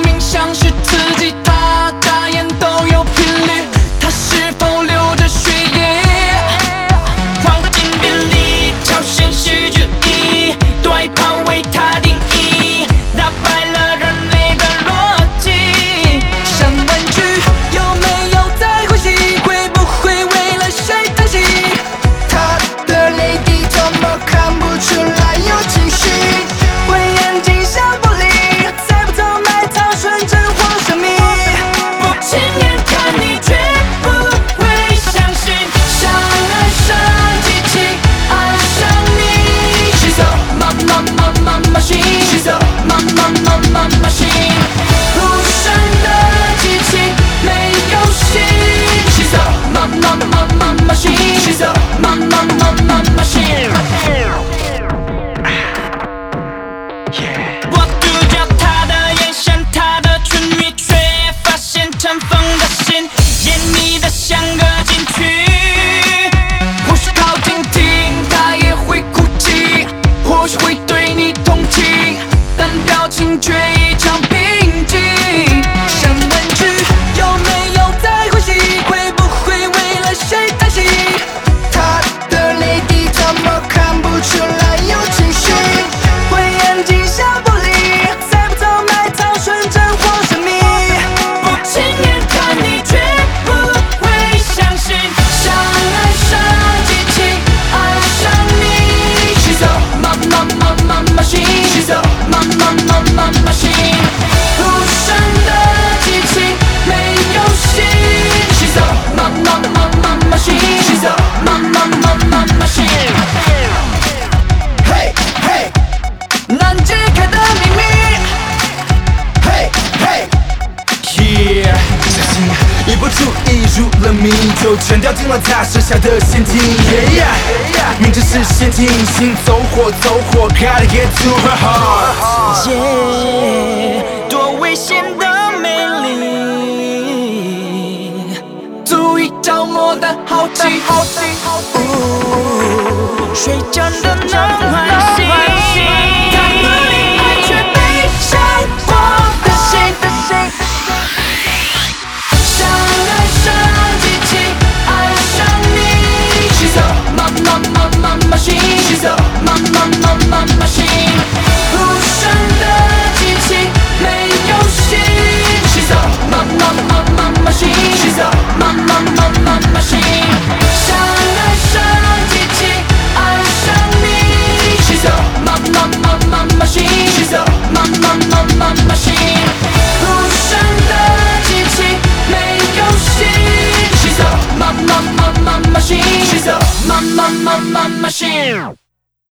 命运像是。成风我独钓她的眼神她的唇语却发现尘封。Mama machine，无声的机器没有心。She's a mama mama mama machine。She's a mama mama mama machine。Hey hey，难解开的秘密。Hey hey，不小心一不注意入了迷，就全掉进了他设下的陷阱。明知是陷阱，心走火走火，gotta get to her heart。消磨的好奇，好奇，好奇。睡觉的男孩。Wow.